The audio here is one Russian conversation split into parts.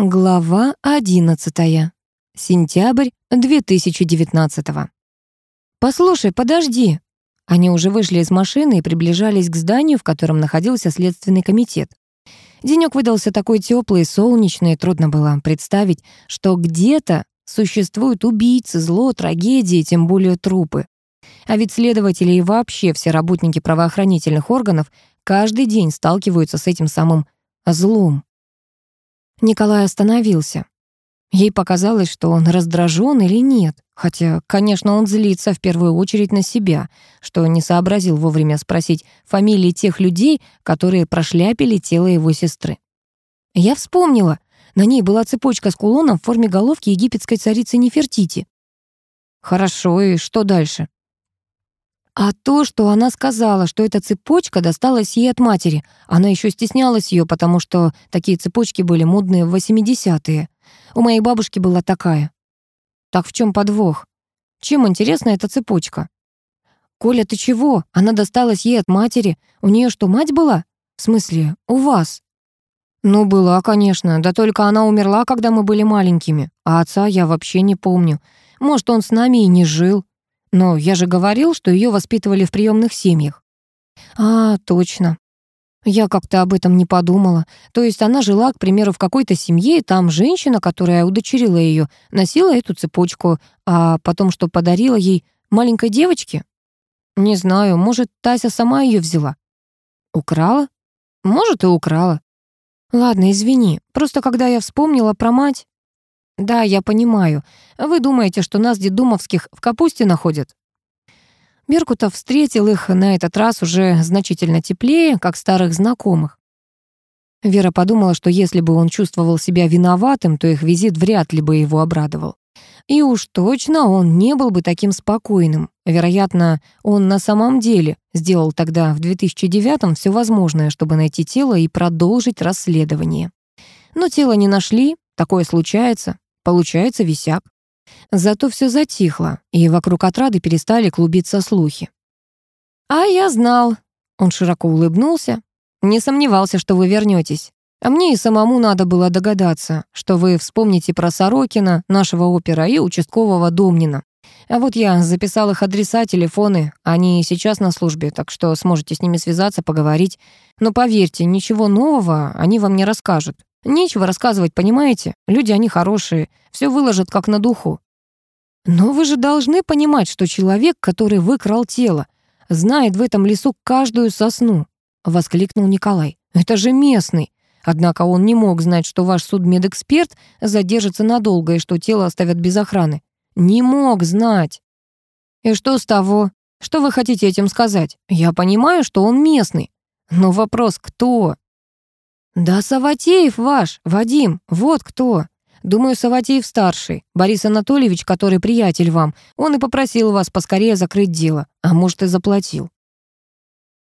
Глава 11. Сентябрь 2019. «Послушай, подожди!» Они уже вышли из машины и приближались к зданию, в котором находился Следственный комитет. Денёк выдался такой тёплый и солнечный, трудно было представить, что где-то существуют убийцы, зло, трагедии, тем более трупы. А ведь следователи и вообще все работники правоохранительных органов каждый день сталкиваются с этим самым злом. Николай остановился. Ей показалось, что он раздражен или нет, хотя, конечно, он злится в первую очередь на себя, что не сообразил вовремя спросить фамилии тех людей, которые прошляпили тело его сестры. «Я вспомнила. На ней была цепочка с кулоном в форме головки египетской царицы Нефертити». «Хорошо, и что дальше?» А то, что она сказала, что эта цепочка досталась ей от матери, она еще стеснялась ее, потому что такие цепочки были модные в 80-е. У моей бабушки была такая. Так в чем подвох? Чем интересна эта цепочка? «Коля, ты чего? Она досталась ей от матери. У нее что, мать была? В смысле, у вас?» «Ну, была, конечно. Да только она умерла, когда мы были маленькими. А отца я вообще не помню. Может, он с нами и не жил. Но я же говорил, что ее воспитывали в приемных семьях. А, точно. Я как-то об этом не подумала. То есть она жила, к примеру, в какой-то семье, и там женщина, которая удочерила ее, носила эту цепочку, а потом что подарила ей маленькой девочке? Не знаю, может, Тася сама ее взяла. Украла? Может, и украла. Ладно, извини. Просто когда я вспомнила про мать, «Да, я понимаю. Вы думаете, что нас, дедумовских, в капусте находят?» Беркутов встретил их на этот раз уже значительно теплее, как старых знакомых. Вера подумала, что если бы он чувствовал себя виноватым, то их визит вряд ли бы его обрадовал. И уж точно он не был бы таким спокойным. Вероятно, он на самом деле сделал тогда в 2009-м все возможное, чтобы найти тело и продолжить расследование. Но тело не нашли, такое случается. Получается, висяк. Зато все затихло, и вокруг отрады перестали клубиться слухи. «А я знал», — он широко улыбнулся. «Не сомневался, что вы вернетесь. А мне и самому надо было догадаться, что вы вспомните про Сорокина, нашего опера и участкового Домнина. А вот я записал их адреса, телефоны. Они сейчас на службе, так что сможете с ними связаться, поговорить. Но поверьте, ничего нового они вам не расскажут. Нечего рассказывать, понимаете? Люди, они хорошие, все выложат как на духу. Но вы же должны понимать, что человек, который выкрал тело, знает в этом лесу каждую сосну, воскликнул Николай. Это же местный. Однако он не мог знать, что ваш судмедэксперт задержится надолго и что тело оставят без охраны. Не мог знать. И что с того? Что вы хотите этим сказать? Я понимаю, что он местный. Но вопрос, кто? «Да Саватеев ваш, Вадим, вот кто!» Думаю, Саватеев-старший, Борис Анатольевич, который приятель вам, он и попросил вас поскорее закрыть дело, а может и заплатил».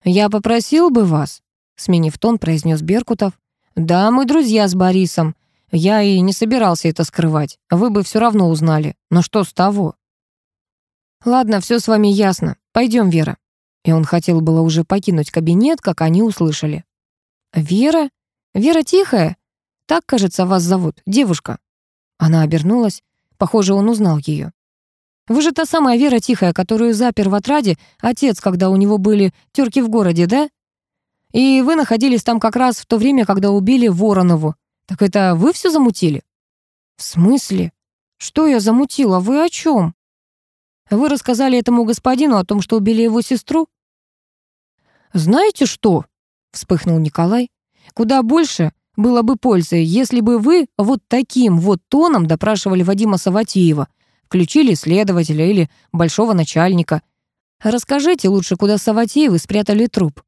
«Я попросил бы вас», — сменив тон, произнес Беркутов. «Да, мы друзья с Борисом. Я и не собирался это скрывать. Вы бы все равно узнали. Но что с того?» «Ладно, все с вами ясно. Пойдем, Вера». И он хотел было уже покинуть кабинет, как они услышали. «Вера?» «Вера Тихая? Так, кажется, вас зовут. Девушка». Она обернулась. Похоже, он узнал ее. «Вы же та самая Вера Тихая, которую запер в отраде отец, когда у него были терки в городе, да? И вы находились там как раз в то время, когда убили Воронову. Так это вы все замутили?» «В смысле? Что я замутила? Вы о чем?» «Вы рассказали этому господину о том, что убили его сестру?» «Знаете что?» — вспыхнул Николай. Куда больше было бы пользы, если бы вы вот таким вот тоном допрашивали Вадима Саватеева, включили следователя или большого начальника. Расскажите лучше, куда Саватеевы спрятали труп».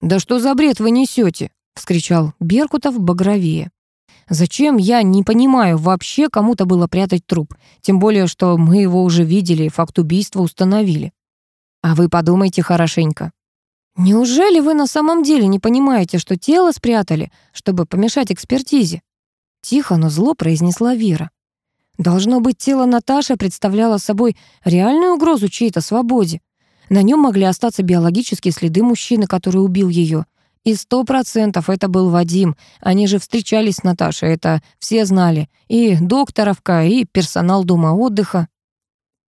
«Да что за бред вы несете?» — вскричал Беркутов багровее. «Зачем я не понимаю вообще, кому-то было прятать труп? Тем более, что мы его уже видели факт убийства установили». «А вы подумайте хорошенько», «Неужели вы на самом деле не понимаете, что тело спрятали, чтобы помешать экспертизе?» Тихо, но зло произнесла Вера. Должно быть, тело Наташи представляло собой реальную угрозу чьей-то свободе. На нем могли остаться биологические следы мужчины, который убил ее. И сто процентов это был Вадим. Они же встречались с Наташей, это все знали. И докторовка, и персонал дома отдыха.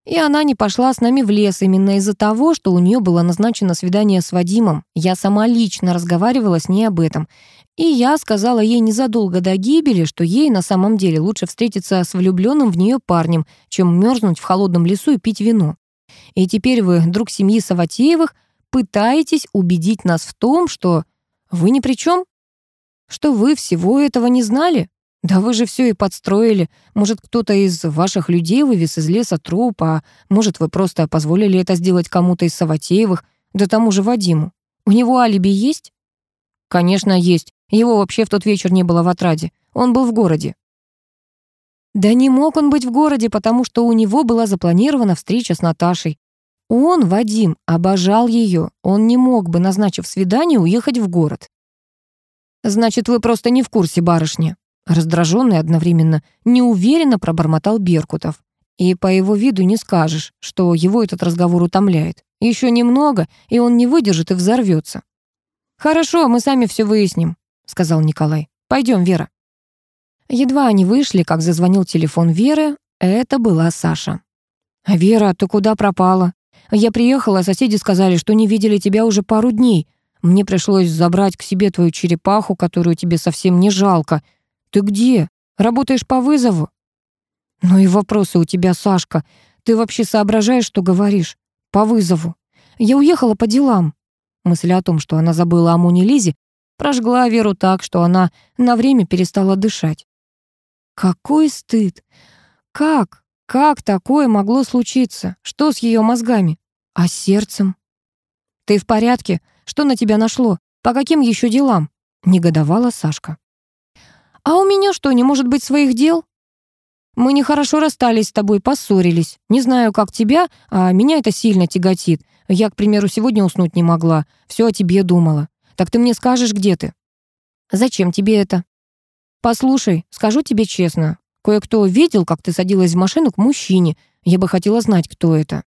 И она не пошла с нами в лес именно из-за того, что у нее было назначено свидание с Вадимом. Я сама лично разговаривала с ней об этом. И я сказала ей незадолго до гибели, что ей на самом деле лучше встретиться с влюбленным в нее парнем, чем мерзнуть в холодном лесу и пить вино. И теперь вы, друг семьи Саватеевых, пытаетесь убедить нас в том, что вы ни при чем? Что вы всего этого не знали? Да вы же все и подстроили. Может, кто-то из ваших людей вывез из леса труп, а может, вы просто позволили это сделать кому-то из Саватеевых, да тому же Вадиму. У него алиби есть? Конечно, есть. Его вообще в тот вечер не было в отраде. Он был в городе. Да не мог он быть в городе, потому что у него была запланирована встреча с Наташей. Он, Вадим, обожал ее. Он не мог бы, Раздражённый одновременно неуверенно пробормотал Беркутов. И по его виду не скажешь, что его этот разговор утомляет. Еще немного, и он не выдержит и взорвется. «Хорошо, мы сами все выясним», — сказал Николай. Пойдем, Вера». Едва они вышли, как зазвонил телефон Веры, это была Саша. «А «Вера, ты куда пропала? Я приехала, а соседи сказали, что не видели тебя уже пару дней. Мне пришлось забрать к себе твою черепаху, которую тебе совсем не жалко. «Ты где? Работаешь по вызову?» «Ну и вопросы у тебя, Сашка. Ты вообще соображаешь, что говоришь? По вызову. Я уехала по делам». Мысль о том, что она забыла о Моне Лизе, прожгла Веру так, что она на время перестала дышать. «Какой стыд! Как? Как такое могло случиться? Что с ее мозгами? А с сердцем?» «Ты в порядке? Что на тебя нашло? По каким еще делам?» — негодовала Сашка. «А у меня что, не может быть своих дел?» «Мы нехорошо расстались с тобой, поссорились. Не знаю, как тебя, а меня это сильно тяготит. Я, к примеру, сегодня уснуть не могла. Все о тебе думала. Так ты мне скажешь, где ты?» «Зачем тебе это?» «Послушай, скажу тебе честно. Кое-кто видел, как ты садилась в машину к мужчине. Я бы хотела знать, кто это».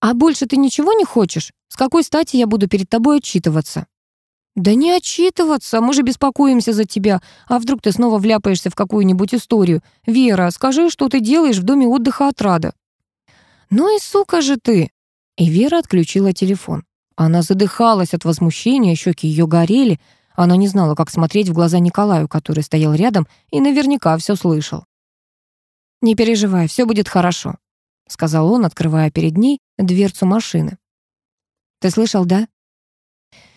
«А больше ты ничего не хочешь? С какой стати я буду перед тобой отчитываться?» «Да не отчитываться, мы же беспокоимся за тебя. А вдруг ты снова вляпаешься в какую-нибудь историю? Вера, скажи, что ты делаешь в доме отдыха от Рада». «Ну и сука же ты!» И Вера отключила телефон. Она задыхалась от возмущения, щеки ее горели. Она не знала, как смотреть в глаза Николаю, который стоял рядом и наверняка все слышал. «Не переживай, все будет хорошо», — сказал он, открывая перед ней дверцу машины. «Ты слышал, да?»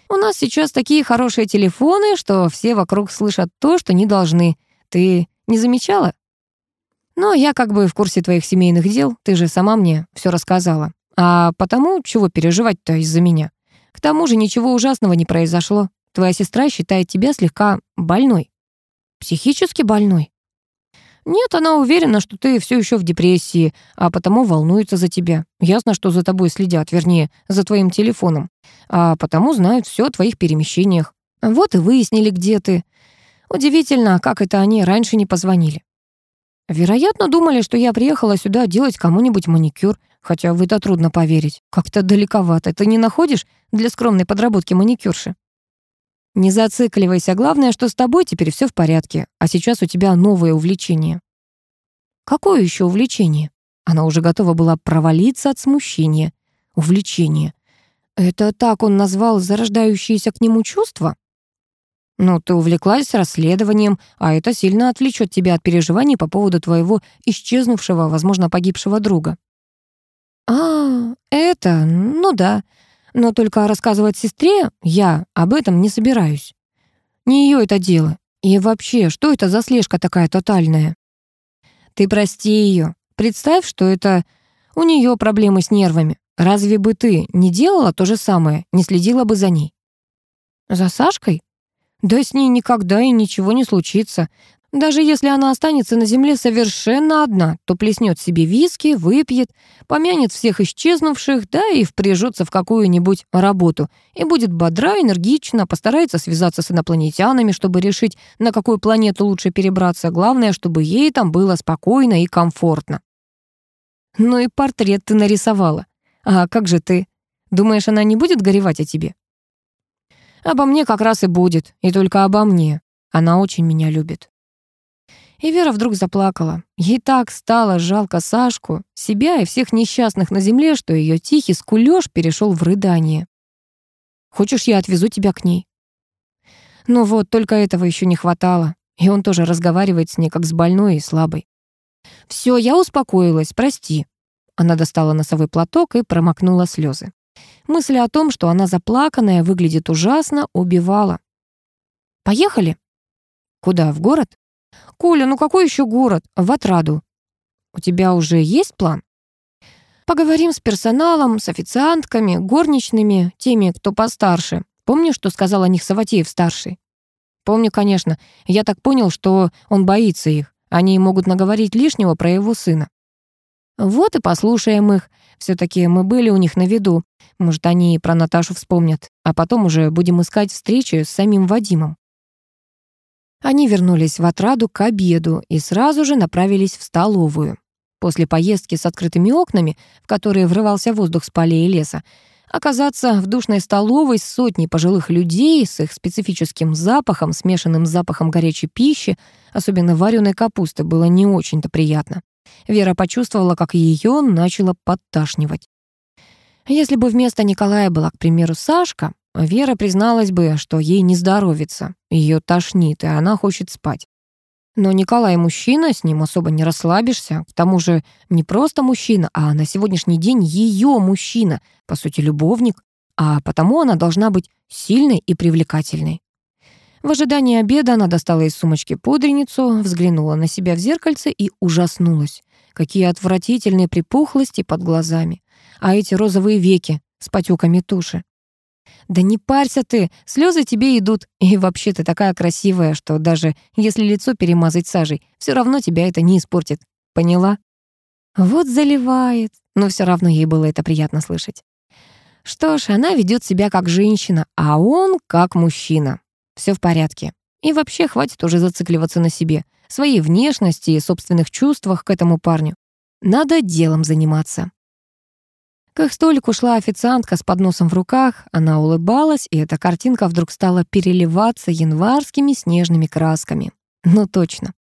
У нас сейчас такие хорошие телефоны, что все вокруг слышат то, что не должны. Ты не замечала? Но я как бы в курсе твоих семейных дел, ты же сама мне все рассказала. А потому чего переживать-то из-за меня? К тому же ничего ужасного не произошло. Твоя сестра считает тебя слегка больной. Психически больной? Нет, она уверена, что ты все еще в депрессии, а потому волнуется за тебя. Ясно, что за тобой следят, вернее, за твоим телефоном, а потому знают все о твоих перемещениях. Вот и выяснили, где ты. Удивительно, как это они раньше не позвонили. Вероятно, думали, что я приехала сюда делать кому-нибудь маникюр, хотя в это трудно поверить. Как-то далековато. Ты не находишь для скромной подработки маникюрши? Не зацикливайся. Главное, что с тобой теперь все в порядке. А сейчас у тебя новое увлечение». «Какое еще увлечение?» Она уже готова была провалиться от смущения. «Увлечение. Это так он назвал зарождающиеся к нему чувства?» «Ну, ты увлеклась расследованием, а это сильно отвлечет тебя от переживаний по поводу твоего исчезнувшего, возможно, погибшего друга». «А, это, ну да. Но только рассказывать сестре я об этом не собираюсь. Не ее это дело. И вообще, что это за слежка такая тотальная? Ты прости ее. Представь, что это у нее проблемы с нервами. Разве бы ты не делала то же самое, не следила бы за ней? За Сашкой? Да с ней никогда и ничего не случится. Даже если она останется на земле совершенно одна, то плеснет себе виски, выпьет, помянет всех исчезнувших, да и впряжется в какую-нибудь работу. И будет бодра, энергично постарается связаться с инопланетянами, чтобы решить, на какую планету лучше перебраться. Главное, чтобы ей там было спокойно и комфортно. Ну и портрет ты нарисовала. А как же ты? Думаешь, она не будет горевать о тебе? Обо мне как раз и будет, и только обо мне. Она очень меня любит. И Вера вдруг заплакала. Ей так стало жалко Сашку, себя и всех несчастных на земле, что ее тихий скулёж перешел в рыдание. «Хочешь, я отвезу тебя к ней?» Ну вот, только этого еще не хватало. И он тоже разговаривает с ней, как с больной и слабой. «Все, я успокоилась, прости». Она достала носовой платок и промокнула слезы. Мысль о том, что она заплаканная, выглядит ужасно, убивала. «Поехали?» «Куда, в город?» Коля, ну какой еще город? В отраду. У тебя уже есть план? Поговорим с персоналом, с официантками, горничными, теми, кто постарше. Помнишь, что сказал о них Саватеев-старший? Помню, конечно. Я так понял, что он боится их. Они могут наговорить лишнего про его сына. Вот и послушаем их. все таки мы были у них на виду. Может, они и про Наташу вспомнят. А потом уже будем искать встречи с самим Вадимом. Они вернулись в отраду к обеду и сразу же направились в столовую. После поездки с открытыми окнами, в которые врывался воздух с полей и леса, оказаться в душной столовой с сотней пожилых людей, с их специфическим запахом, смешанным с запахом горячей пищи, особенно вареной капусты, было не очень-то приятно. Вера почувствовала, как ее начало подташнивать. Если бы вместо Николая была, к примеру, Сашка, Вера призналась бы, что ей не здоровится, ее тошнит, и она хочет спать. Но Николай мужчина, с ним особо не расслабишься. К тому же не просто мужчина, а на сегодняшний день ее мужчина, по сути, любовник, а потому она должна быть сильной и привлекательной. В ожидании обеда она достала из сумочки пудреницу, взглянула на себя в зеркальце и ужаснулась. Какие отвратительные припухлости под глазами. А эти розовые веки с потеками туши. Да не парься ты, слезы тебе идут. И вообще ты такая красивая, что даже если лицо перемазать сажей, все равно тебя это не испортит. Поняла? Вот заливает. Но все равно ей было это приятно слышать. Что ж, она ведет себя как женщина, а он как мужчина. Все в порядке. И вообще хватит уже зацикливаться на себе, своей внешности и собственных чувствах к этому парню. Надо делом заниматься. Как ушла официантка с подносом в руках, она улыбалась, и эта картинка вдруг стала переливаться январскими снежными красками. Ну точно.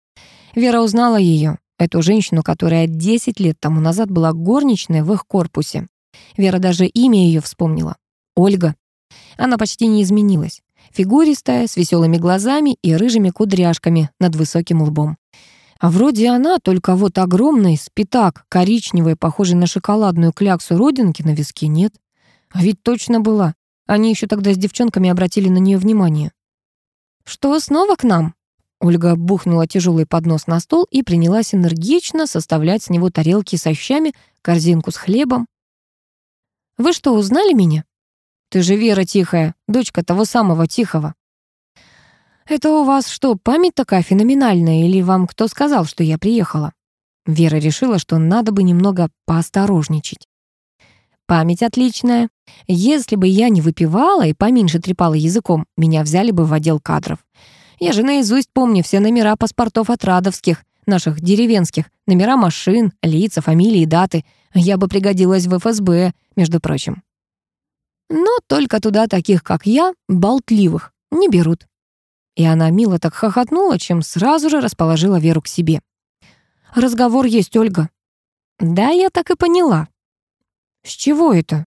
Вера узнала ее, эту женщину, которая 10 лет тому назад была горничной в их корпусе. Вера даже имя ее вспомнила. Ольга. Она почти не изменилась. Фигуристая, с веселыми глазами и рыжими кудряшками над высоким лбом. А вроде она, только вот огромный спитак, коричневый, похожий на шоколадную кляксу родинки, на виске нет. А ведь точно была. Они еще тогда с девчонками обратили на нее внимание. «Что, снова к нам?» Ольга бухнула тяжелый поднос на стол и принялась энергично составлять с него тарелки со щами, корзинку с хлебом. «Вы что, узнали меня?» «Ты же Вера Тихая, дочка того самого Тихого». «Это у вас что, память такая феноменальная, или вам кто сказал, что я приехала?» Вера решила, что надо бы немного поосторожничать. «Память отличная. Если бы я не выпивала и поменьше трепала языком, меня взяли бы в отдел кадров. Я же наизусть помню все номера паспортов от Радовских, наших деревенских, номера машин, лица, фамилии, даты. Я бы пригодилась в ФСБ, между прочим. Но только туда таких, как я, болтливых, не берут. И она мило так хохотнула, чем сразу же расположила Веру к себе. «Разговор есть, Ольга». «Да, я так и поняла». «С чего это?»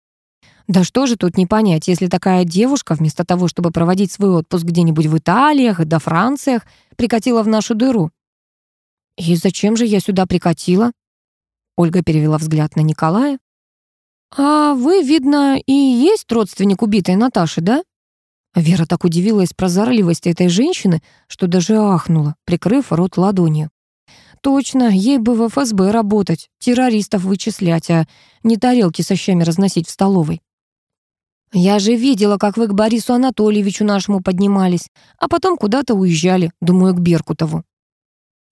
«Да что же тут не понять, если такая девушка, вместо того, чтобы проводить свой отпуск где-нибудь в Италиях да Франциях, прикатила в нашу дыру?» «И зачем же я сюда прикатила?» Ольга перевела взгляд на Николая. «А вы, видно, и есть родственник убитой Наташи, да?» Вера так удивилась прозорливости этой женщины, что даже ахнула, прикрыв рот ладонью. Точно, ей бы в ФСБ работать, террористов вычислять, а не тарелки со щами разносить в столовой. «Я же видела, как вы к Борису Анатольевичу нашему поднимались, а потом куда-то уезжали, думаю, к Беркутову».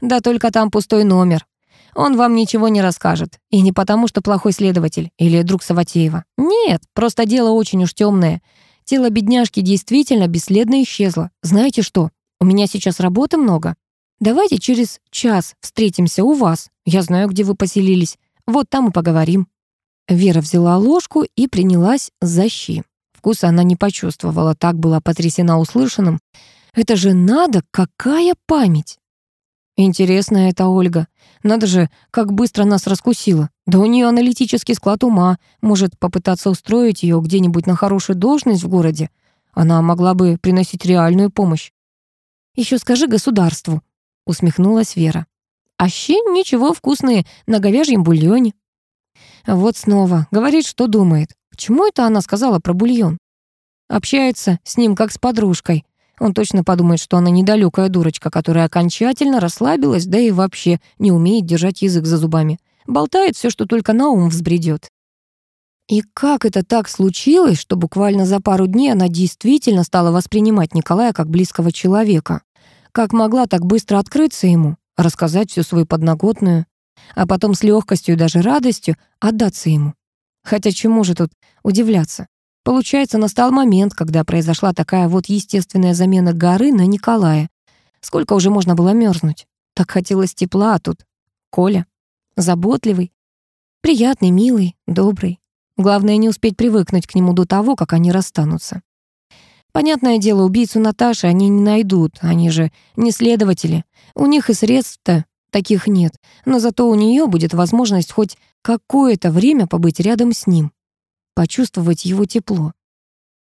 «Да только там пустой номер. Он вам ничего не расскажет. И не потому, что плохой следователь или друг Саватеева. Нет, просто дело очень уж темное. Тело бедняжки действительно бесследно исчезло. Знаете что, у меня сейчас работы много. Давайте через час встретимся у вас. Я знаю, где вы поселились. Вот там и поговорим». Вера взяла ложку и принялась за щи. Вкуса она не почувствовала, так была потрясена услышанным. «Это же надо, какая память!» Интересная эта Ольга. Надо же, как быстро нас раскусила. Да у нее аналитический склад ума. Может попытаться устроить ее где-нибудь на хорошую должность в городе. Она могла бы приносить реальную помощь. Еще скажи государству», — усмехнулась Вера. «Аще ничего вкусные на говяжьем бульоне». Вот снова. Говорит, что думает. Чему это она сказала про бульон? Общается с ним как с подружкой. Он точно подумает, что она недалекая дурочка, которая окончательно расслабилась, да и вообще не умеет держать язык за зубами. Болтает все, что только на ум взбредет. И как это так случилось, что буквально за пару дней она действительно стала воспринимать Николая как близкого человека? Как могла так быстро открыться ему, рассказать всю свою подноготную, а потом с легкостью и даже радостью отдаться ему? Хотя чему же тут удивляться? Получается, настал момент, когда произошла такая вот естественная замена горы на Николая. Сколько уже можно было мерзнуть? Так хотелось тепла, а тут Коля. Заботливый, приятный, милый, добрый. Главное, не успеть привыкнуть к нему до того, как они расстанутся. Понятное дело, убийцу Наташи они не найдут, они же не следователи. У них и средств-то таких нет, но зато у нее будет возможность хоть какое-то время побыть рядом с ним почувствовать его тепло.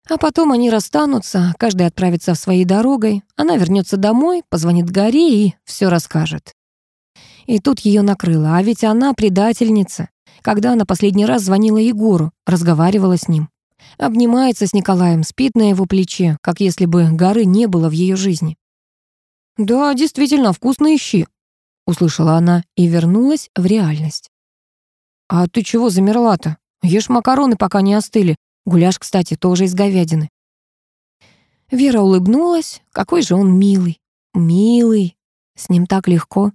А потом они расстанутся, каждый отправится в своей дорогой, она вернется домой, позвонит Горе и все расскажет. И тут ее накрыло, а ведь она предательница. Когда она последний раз звонила Егору, разговаривала с ним. Обнимается с Николаем, спит на его плече, как если бы горы не было в ее жизни. «Да, действительно, вкусно ищи. услышала она и вернулась в реальность. «А ты чего замерла-то?» Ешь макароны, пока не остыли. Гуляш, кстати, тоже из говядины». Вера улыбнулась. Какой же он милый. Милый. С ним так легко.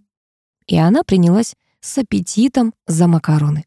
И она принялась с аппетитом за макароны.